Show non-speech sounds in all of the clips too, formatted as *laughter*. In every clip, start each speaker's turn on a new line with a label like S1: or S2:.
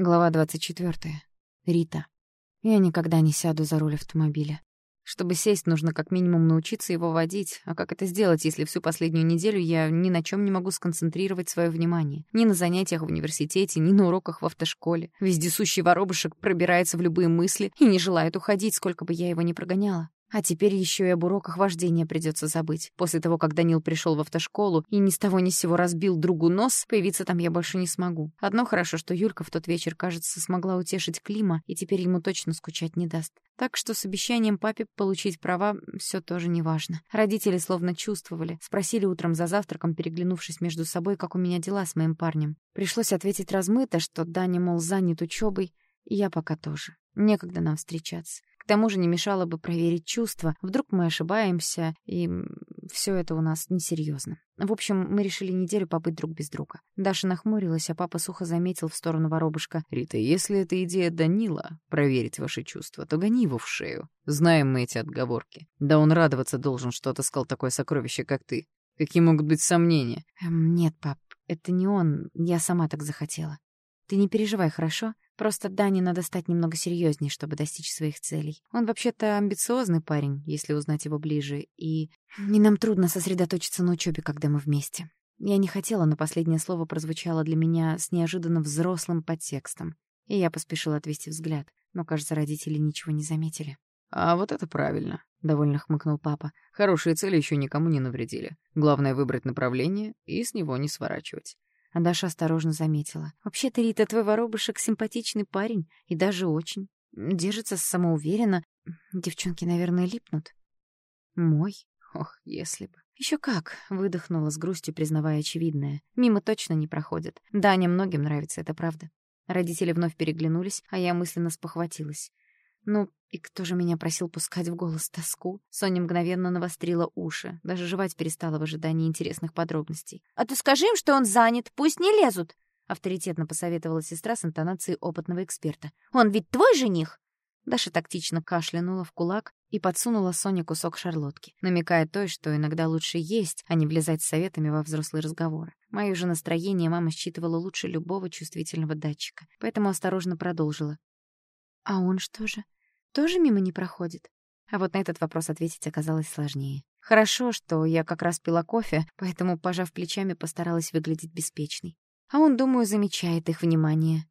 S1: Глава 24. Рита. Я никогда не сяду за руль автомобиля. Чтобы сесть, нужно как минимум научиться его водить. А как это сделать, если всю последнюю неделю я ни на чем не могу сконцентрировать свое внимание? Ни на занятиях в университете, ни на уроках в автошколе. Вездесущий воробушек пробирается в любые мысли и не желает уходить, сколько бы я его ни прогоняла. А теперь еще и об уроках вождения придется забыть. После того, как Данил пришел в автошколу и ни с того ни с сего разбил другу нос, появиться там я больше не смогу. Одно хорошо, что Юлька в тот вечер, кажется, смогла утешить Клима, и теперь ему точно скучать не даст. Так что с обещанием папе получить права все тоже неважно. Родители словно чувствовали. Спросили утром за завтраком, переглянувшись между собой, как у меня дела с моим парнем. Пришлось ответить размыто, что Даня, мол, занят учебой, и я пока тоже. Некогда нам встречаться. Тому же не мешало бы проверить чувства. Вдруг мы ошибаемся, и все это у нас несерьезно. В общем, мы решили неделю побыть друг без друга. Даша нахмурилась, а папа сухо заметил в сторону воробушка.
S2: «Рита, если это идея Данила — проверить ваши чувства, то гони его в шею. Знаем мы эти отговорки. Да он радоваться должен, что отыскал такое сокровище, как ты. Какие могут быть сомнения?»
S1: эм, «Нет, пап, это не он. Я сама так захотела. Ты не переживай, хорошо? Просто Дане надо стать немного серьезнее, чтобы достичь своих целей. Он вообще-то амбициозный парень, если узнать его ближе, и... И нам трудно сосредоточиться на учебе, когда мы вместе. Я не хотела, но последнее слово прозвучало для меня с неожиданно взрослым подтекстом. И я поспешила отвести взгляд, но, кажется, родители ничего не заметили.
S2: «А вот это правильно», — довольно хмыкнул папа. «Хорошие цели еще никому не навредили. Главное — выбрать направление и с него не сворачивать.
S1: А Даша осторожно заметила. «Вообще-то, Рита, твой воробушек симпатичный парень, и даже очень. Держится самоуверенно. Девчонки, наверное, липнут». «Мой? Ох, если бы». Еще как!» — выдохнула с грустью, признавая очевидное. «Мимо точно не проходит. Даня многим нравится, это правда». Родители вновь переглянулись, а я мысленно спохватилась. Ну, и кто же меня просил пускать в голос тоску? Соня мгновенно навострила уши, даже жевать перестала в ожидании интересных подробностей. «А ты скажи им, что он занят, пусть не лезут!» Авторитетно посоветовала сестра с интонацией опытного эксперта. «Он ведь твой жених!» Даша тактично кашлянула в кулак и подсунула Соне кусок шарлотки, намекая той, что иногда лучше есть, а не влезать с советами во взрослые разговоры. Моё же настроение мама считывала лучше любого чувствительного датчика, поэтому осторожно продолжила. «А он что же?» Тоже мимо не проходит? А вот на этот вопрос ответить оказалось сложнее. Хорошо, что я как раз пила кофе, поэтому, пожав плечами, постаралась выглядеть беспечной. А он, думаю, замечает их внимание.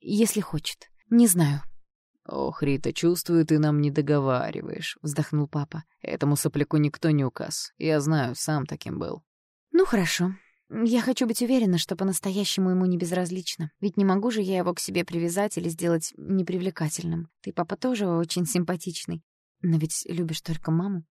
S1: Если хочет. Не знаю.
S2: «Ох, Рита, чувствую, ты нам не договариваешь», — вздохнул папа. «Этому сопляку никто не указ. Я знаю, сам таким был».
S1: «Ну, хорошо. Я хочу быть уверена, что по-настоящему ему не безразлично. Ведь не могу же я его к себе привязать или сделать непривлекательным. Ты, папа, тоже очень симпатичный. Но ведь любишь только маму.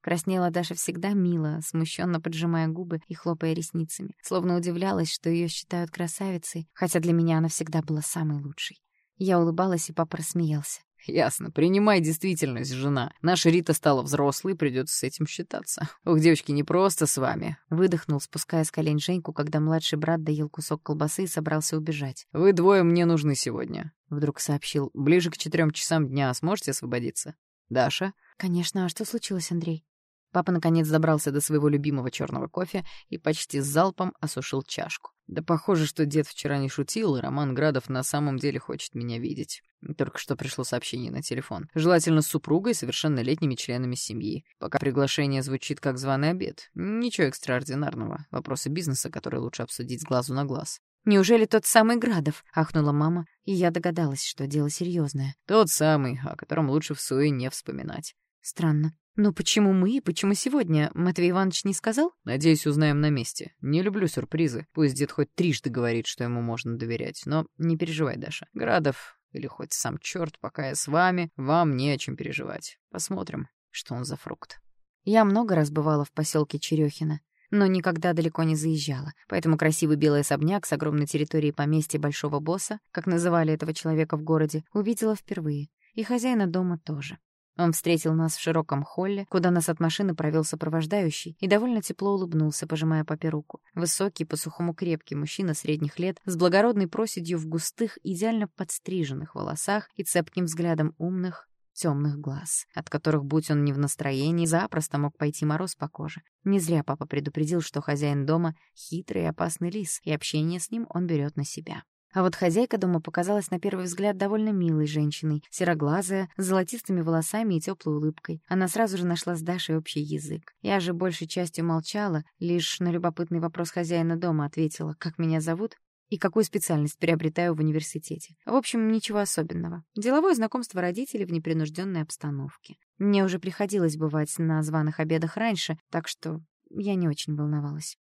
S1: Краснела Даша всегда мило, смущенно поджимая губы и хлопая ресницами, словно удивлялась, что ее считают красавицей, хотя для меня она всегда была самой лучшей. Я улыбалась, и папа рассмеялся.
S2: Ясно. Принимай действительность, жена. Наша Рита стала взрослой, придется с этим считаться. Ох, девочки, не просто с вами.
S1: Выдохнул, спуская с колен Женьку, когда младший брат доел кусок колбасы и собрался убежать.
S2: Вы двое мне нужны сегодня. Вдруг сообщил. Ближе к четырем часам дня сможете освободиться? Даша?
S1: Конечно. А что случилось, Андрей?
S2: Папа наконец добрался до своего любимого черного кофе и почти с залпом осушил чашку. Да похоже, что дед вчера не шутил, и Роман Градов на самом деле хочет меня видеть. Только что пришло сообщение на телефон. Желательно с супругой и совершеннолетними членами семьи. Пока приглашение звучит как званый обед. Ничего экстраординарного. Вопросы бизнеса, которые лучше обсудить с глазу на глаз.
S1: «Неужели тот самый Градов?» — ахнула мама, и я догадалась, что дело серьезное.
S2: «Тот самый, о котором лучше в суе не вспоминать».
S1: «Странно. Но почему мы и почему сегодня? Матвей Иванович не сказал?»
S2: «Надеюсь, узнаем на месте. Не люблю сюрпризы. Пусть дед хоть трижды говорит, что ему можно доверять. Но не переживай, Даша. Градов или хоть сам черт, пока я с вами, вам не о чем переживать. Посмотрим, что он за фрукт».
S1: Я много раз бывала в поселке Черехино, но никогда далеко не заезжала, поэтому красивый белый особняк с огромной территорией поместья Большого Босса, как называли этого человека в городе, увидела впервые, и хозяина дома тоже. Он встретил нас в широком холле, куда нас от машины провел сопровождающий, и довольно тепло улыбнулся, пожимая папе руку. Высокий, по-сухому крепкий мужчина средних лет, с благородной проседью в густых, идеально подстриженных волосах и цепким взглядом умных, темных глаз, от которых, будь он не в настроении, запросто мог пойти мороз по коже. Не зря папа предупредил, что хозяин дома — хитрый и опасный лис, и общение с ним он берет на себя. А вот хозяйка дома показалась на первый взгляд довольно милой женщиной, сероглазая, с золотистыми волосами и теплой улыбкой. Она сразу же нашла с Дашей общий язык. Я же большей частью молчала, лишь на любопытный вопрос хозяина дома ответила, как меня зовут и какую специальность приобретаю в университете. В общем, ничего особенного. Деловое знакомство родителей в непринужденной обстановке. Мне уже приходилось бывать на званых обедах раньше, так что я не очень волновалась.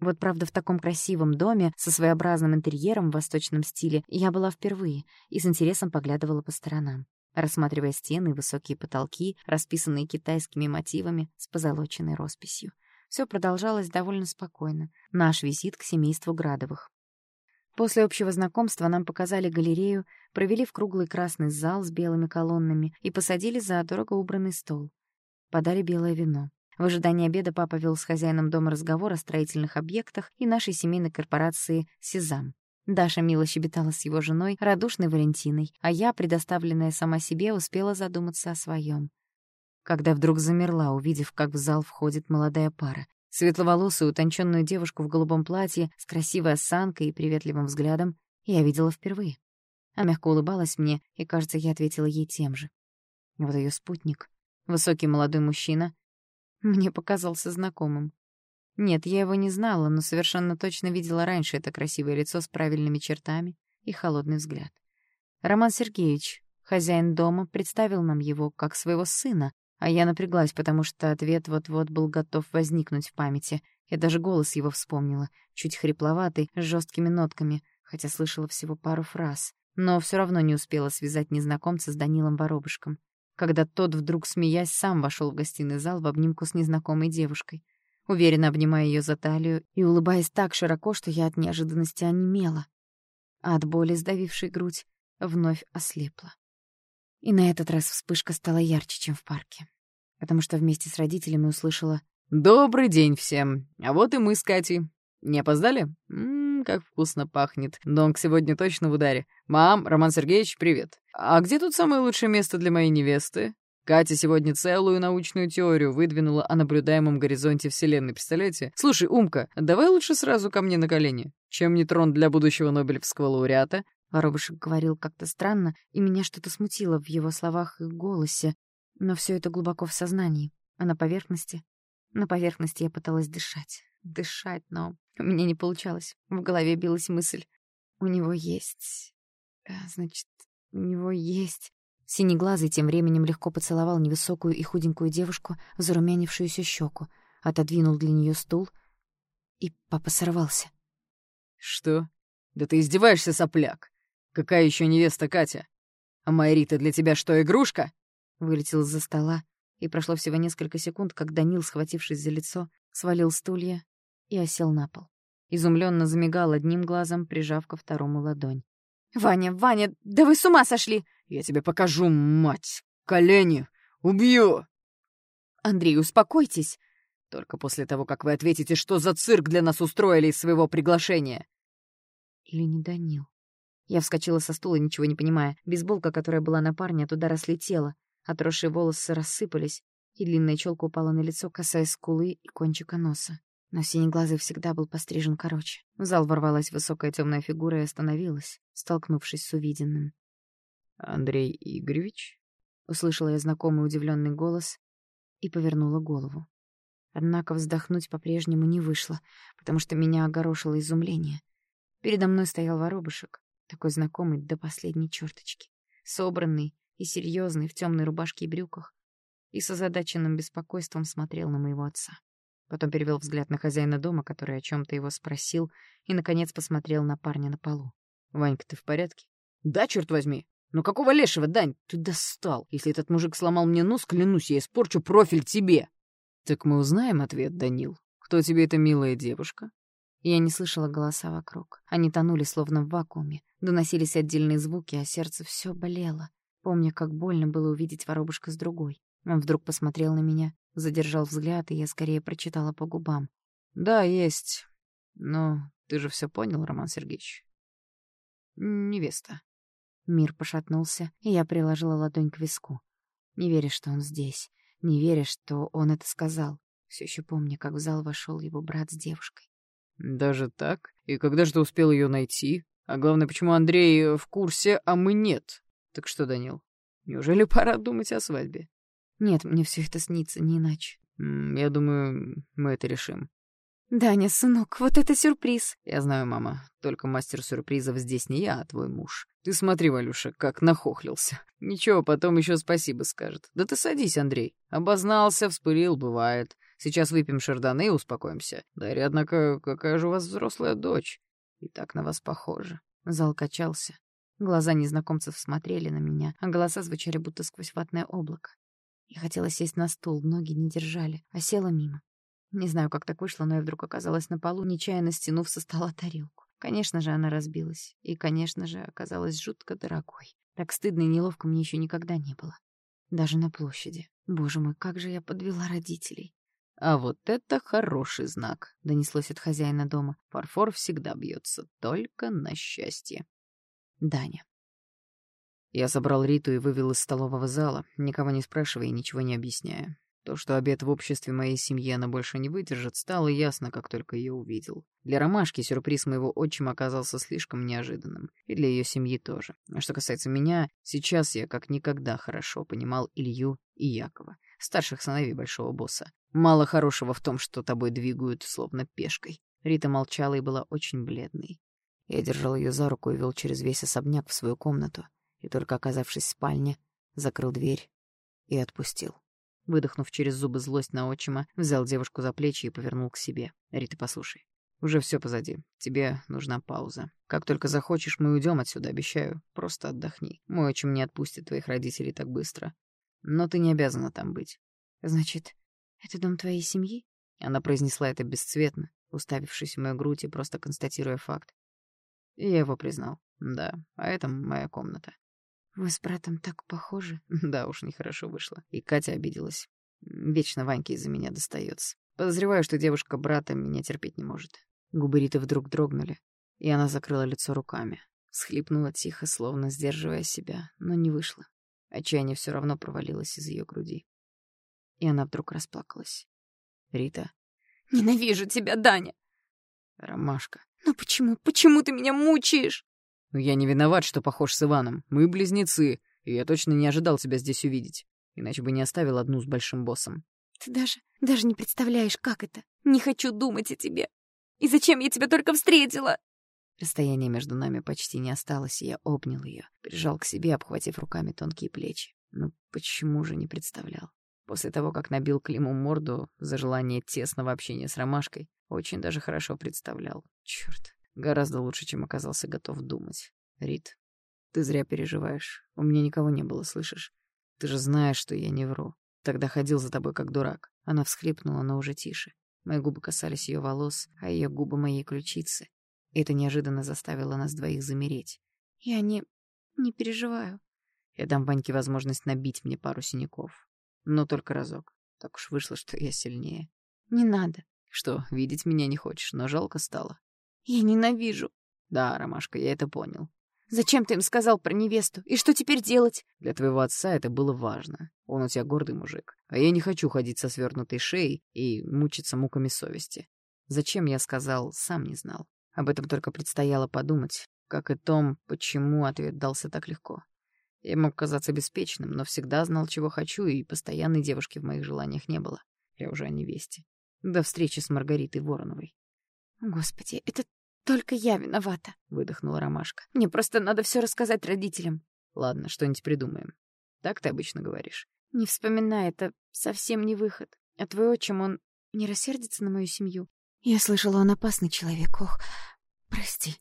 S1: Вот, правда, в таком красивом доме со своеобразным интерьером в восточном стиле я была впервые и с интересом поглядывала по сторонам, рассматривая стены и высокие потолки, расписанные китайскими мотивами с позолоченной росписью. Все продолжалось довольно спокойно. Наш визит к семейству Градовых. После общего знакомства нам показали галерею, провели в круглый красный зал с белыми колоннами и посадили за дорого убранный стол. Подали белое вино. В ожидании обеда папа вел с хозяином дома разговор о строительных объектах и нашей семейной корпорации «Сезам». Даша мило щебетала с его женой, радушной Валентиной, а я, предоставленная сама себе, успела задуматься о своем. Когда вдруг замерла, увидев, как в зал входит молодая пара. Светловолосую, утонченную девушку в голубом платье с красивой осанкой и приветливым взглядом я видела впервые. Она мягко улыбалась мне, и, кажется, я ответила ей тем же. Вот ее спутник, высокий молодой мужчина, мне показался знакомым. Нет, я его не знала, но совершенно точно видела раньше это красивое лицо с правильными чертами и холодный взгляд. Роман Сергеевич, хозяин дома, представил нам его как своего сына, а я напряглась, потому что ответ вот-вот был готов возникнуть в памяти. Я даже голос его вспомнила, чуть хрипловатый, с жесткими нотками, хотя слышала всего пару фраз. Но все равно не успела связать незнакомца с Данилом Воробышком когда тот, вдруг смеясь, сам вошел в гостиный зал в обнимку с незнакомой девушкой, уверенно обнимая ее за талию и улыбаясь так широко, что я от неожиданности онемела, а от боли, сдавившей грудь, вновь ослепла. И на этот раз вспышка стала ярче, чем в парке, потому что вместе с родителями услышала
S2: «Добрый день всем! А вот и мы с Катей. Не опоздали? Ммм, как вкусно пахнет. Донг сегодня точно в ударе. Мам, Роман Сергеевич, привет. А где тут самое лучшее место для моей невесты? Катя сегодня целую научную теорию выдвинула о наблюдаемом горизонте Вселенной, представляете? Слушай, Умка, давай лучше сразу ко мне на колени. Чем не трон для будущего Нобелевского лауреата?
S1: Воробушек говорил как-то странно, и меня что-то смутило в его словах и голосе. Но все это глубоко в сознании, а на поверхности... На поверхности я пыталась дышать дышать, но у меня не получалось. В голове билась мысль. У него есть... Э, значит, у него есть... Синеглазый тем временем легко поцеловал невысокую и худенькую девушку в зарумянившуюся щеку, отодвинул для нее стул, и папа сорвался.
S2: «Что? Да ты издеваешься, сопляк! Какая еще невеста Катя? А моя Рита для тебя что, игрушка?»
S1: Вылетел из-за стола, и прошло всего несколько секунд, как Данил, схватившись за лицо, свалил стулья и осел на пол. Изумленно замигал одним глазом, прижав ко второму ладонь. «Ваня, Ваня, да вы с ума сошли!»
S2: «Я тебе покажу, мать! Колени! Убью!»
S1: «Андрей, успокойтесь!»
S2: «Только после того, как вы ответите, что за цирк для нас устроили из своего приглашения!»
S1: Или не Данил? Я вскочила со стула, ничего не понимая. Бейсболка, которая была на парне, от удара слетела. Отросшие волосы рассыпались, и длинная челка упала на лицо, касаясь скулы и кончика носа. Но синеглазый всегда был пострижен короче. В зал ворвалась высокая темная фигура и остановилась, столкнувшись с увиденным.
S2: «Андрей Игоревич?»
S1: — услышала я знакомый удивленный голос и повернула голову. Однако вздохнуть по-прежнему не вышло, потому что меня огорошило изумление. Передо мной стоял воробушек, такой знакомый до последней черточки, собранный и серьезный в темной рубашке и брюках, и с озадаченным беспокойством смотрел на моего отца. Потом перевел взгляд на хозяина дома, который о чем то его спросил, и, наконец, посмотрел на парня на полу.
S2: «Ванька, ты в порядке?» «Да, черт возьми! Ну какого лешего, Дань? Ты достал! Если этот мужик сломал мне нос, клянусь, я испорчу профиль тебе!» «Так мы узнаем ответ, Данил. Кто тебе эта милая девушка?»
S1: Я не слышала голоса вокруг. Они тонули словно в вакууме. Доносились отдельные звуки, а сердце все болело. Помня, как больно было увидеть воробушка с другой. Он вдруг посмотрел на меня, задержал взгляд, и я скорее прочитала по губам.
S2: «Да, есть. Но ты же все понял, Роман Сергеевич?» «Невеста».
S1: Мир пошатнулся, и я приложила ладонь к виску. Не веря, что он здесь, не веря, что он это сказал. Все еще помню, как в зал вошел его брат с девушкой.
S2: «Даже так? И когда же ты успел ее найти? А главное, почему Андрей в курсе, а мы нет? Так что, Данил, неужели пора думать о свадьбе?
S1: Нет, мне все это снится, не иначе.
S2: Я думаю, мы это решим.
S1: «Даня, сынок, вот это сюрприз!»
S2: «Я знаю, мама, только мастер сюрпризов здесь не я, а твой муж. Ты смотри, Валюша, как нахохлился. Ничего, потом еще спасибо скажет. Да ты садись, Андрей. Обознался, вспылил, бывает. Сейчас выпьем шардоне и успокоимся. Дарья, однако, какая же у вас взрослая дочь? И так на вас похожа».
S1: Зал качался. Глаза незнакомцев смотрели на меня, а голоса звучали будто сквозь ватное облако. Я хотела сесть на стул, ноги не держали, а села мимо. Не знаю, как так вышло, но я вдруг оказалась на полу, нечаянно стянув со стола тарелку. Конечно же, она разбилась. И, конечно же, оказалась жутко дорогой. Так стыдно и неловко мне еще никогда не было. Даже на площади. Боже мой, как же я подвела родителей.
S2: «А вот это хороший знак», — донеслось от хозяина дома. «Фарфор всегда бьется, только на счастье».
S1: Даня.
S2: Я забрал Риту и вывел из столового зала, никого не спрашивая и ничего не объясняя. То, что обед в обществе моей семьи она больше не выдержит, стало ясно, как только ее увидел. Для Ромашки сюрприз моего отчима оказался слишком неожиданным. И для ее семьи тоже. А что касается меня, сейчас я как никогда хорошо понимал Илью и Якова, старших сыновей большого босса. Мало хорошего в том, что тобой двигают словно пешкой. Рита молчала и была очень бледной. Я держал ее за руку и вел через весь особняк в свою комнату, и только оказавшись в спальне, закрыл дверь и отпустил. Выдохнув через зубы злость на отчима, взял девушку за плечи и повернул к себе. «Рита, послушай. Уже все позади. Тебе нужна пауза. Как только захочешь, мы уйдем отсюда, обещаю. Просто отдохни. Мой отчим не отпустит твоих родителей так быстро. Но ты не обязана там быть».
S1: «Значит, это дом твоей семьи?»
S2: Она произнесла это бесцветно, уставившись в мою грудь и просто констатируя факт. И я его признал. Да, а это моя комната.
S1: Вы с братом так похожи. *laughs*
S2: Да уж, нехорошо вышло. И Катя обиделась. Вечно Ваньке из-за меня достается. Подозреваю, что девушка брата меня терпеть не может. Губы Риты вдруг дрогнули, и она закрыла лицо руками. Схлипнула тихо, словно сдерживая себя, но не вышло. Отчаяние все равно провалилось из ее груди. И она вдруг расплакалась. «Рита?»
S1: «Ненавижу тебя, Даня!»
S2: «Ромашка!»
S1: «Ну почему? Почему ты меня мучаешь?»
S2: Но я не виноват, что похож с Иваном. Мы близнецы, и я точно не ожидал тебя здесь увидеть. Иначе бы не оставил одну с большим боссом.
S1: Ты даже, даже не представляешь, как это. Не хочу думать о тебе. И зачем я тебя только встретила?
S2: Расстояние между нами почти не осталось, и я обнял ее, прижал к себе, обхватив руками тонкие плечи. Ну почему же не представлял? После того, как набил Климу морду за желание тесного общения с Ромашкой, очень даже хорошо представлял. Черт. Гораздо лучше, чем оказался готов думать. Рит, ты зря переживаешь. У меня никого не было, слышишь? Ты же знаешь, что я не вру. Тогда ходил за тобой как дурак. Она всхлипнула, но уже тише. Мои губы касались ее волос, а ее губы моей ключицы. Это неожиданно заставило нас двоих замереть.
S1: Я не... не переживаю.
S2: Я дам Ваньке возможность набить мне пару синяков. Но только разок. Так уж вышло, что я сильнее.
S1: Не надо.
S2: Что, видеть меня не хочешь, но жалко стало.
S1: Я ненавижу.
S2: Да, Ромашка, я это понял.
S1: Зачем ты им сказал про невесту? И что теперь делать?
S2: Для твоего отца это было важно. Он у тебя гордый мужик. А я не хочу ходить со свернутой шеей и мучиться муками совести. Зачем я сказал, сам не знал. Об этом только предстояло подумать, как и том, почему ответ дался так легко. Я мог казаться беспечным, но всегда знал, чего хочу, и постоянной девушки в моих желаниях не было. Я уже о невесте. До встречи с Маргаритой Вороновой.
S1: Господи, это «Только я виновата», —
S2: выдохнула Ромашка.
S1: «Мне просто надо все рассказать родителям».
S2: «Ладно, что-нибудь придумаем. Так ты обычно говоришь».
S1: «Не вспоминай, это совсем не выход. А твой отчим, он не рассердится на мою семью?» «Я слышала, он опасный человек. Ох, прости».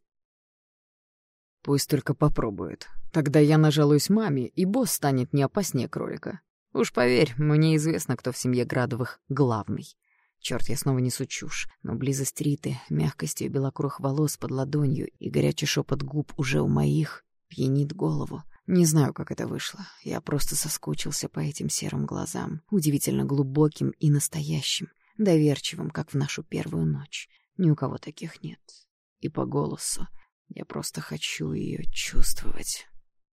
S2: «Пусть только попробует. Тогда я нажалуюсь маме, и босс станет не опаснее кролика. Уж поверь, мне известно, кто в семье Градовых главный». Черт, я снова несу чушь, но близость Риты, мягкость ее белокурых волос под ладонью и горячий шепот губ уже у моих пьянит голову. Не знаю, как это вышло. Я просто соскучился по этим серым глазам, удивительно глубоким и настоящим, доверчивым, как в нашу первую ночь. Ни у кого таких нет. И по голосу я просто хочу ее чувствовать.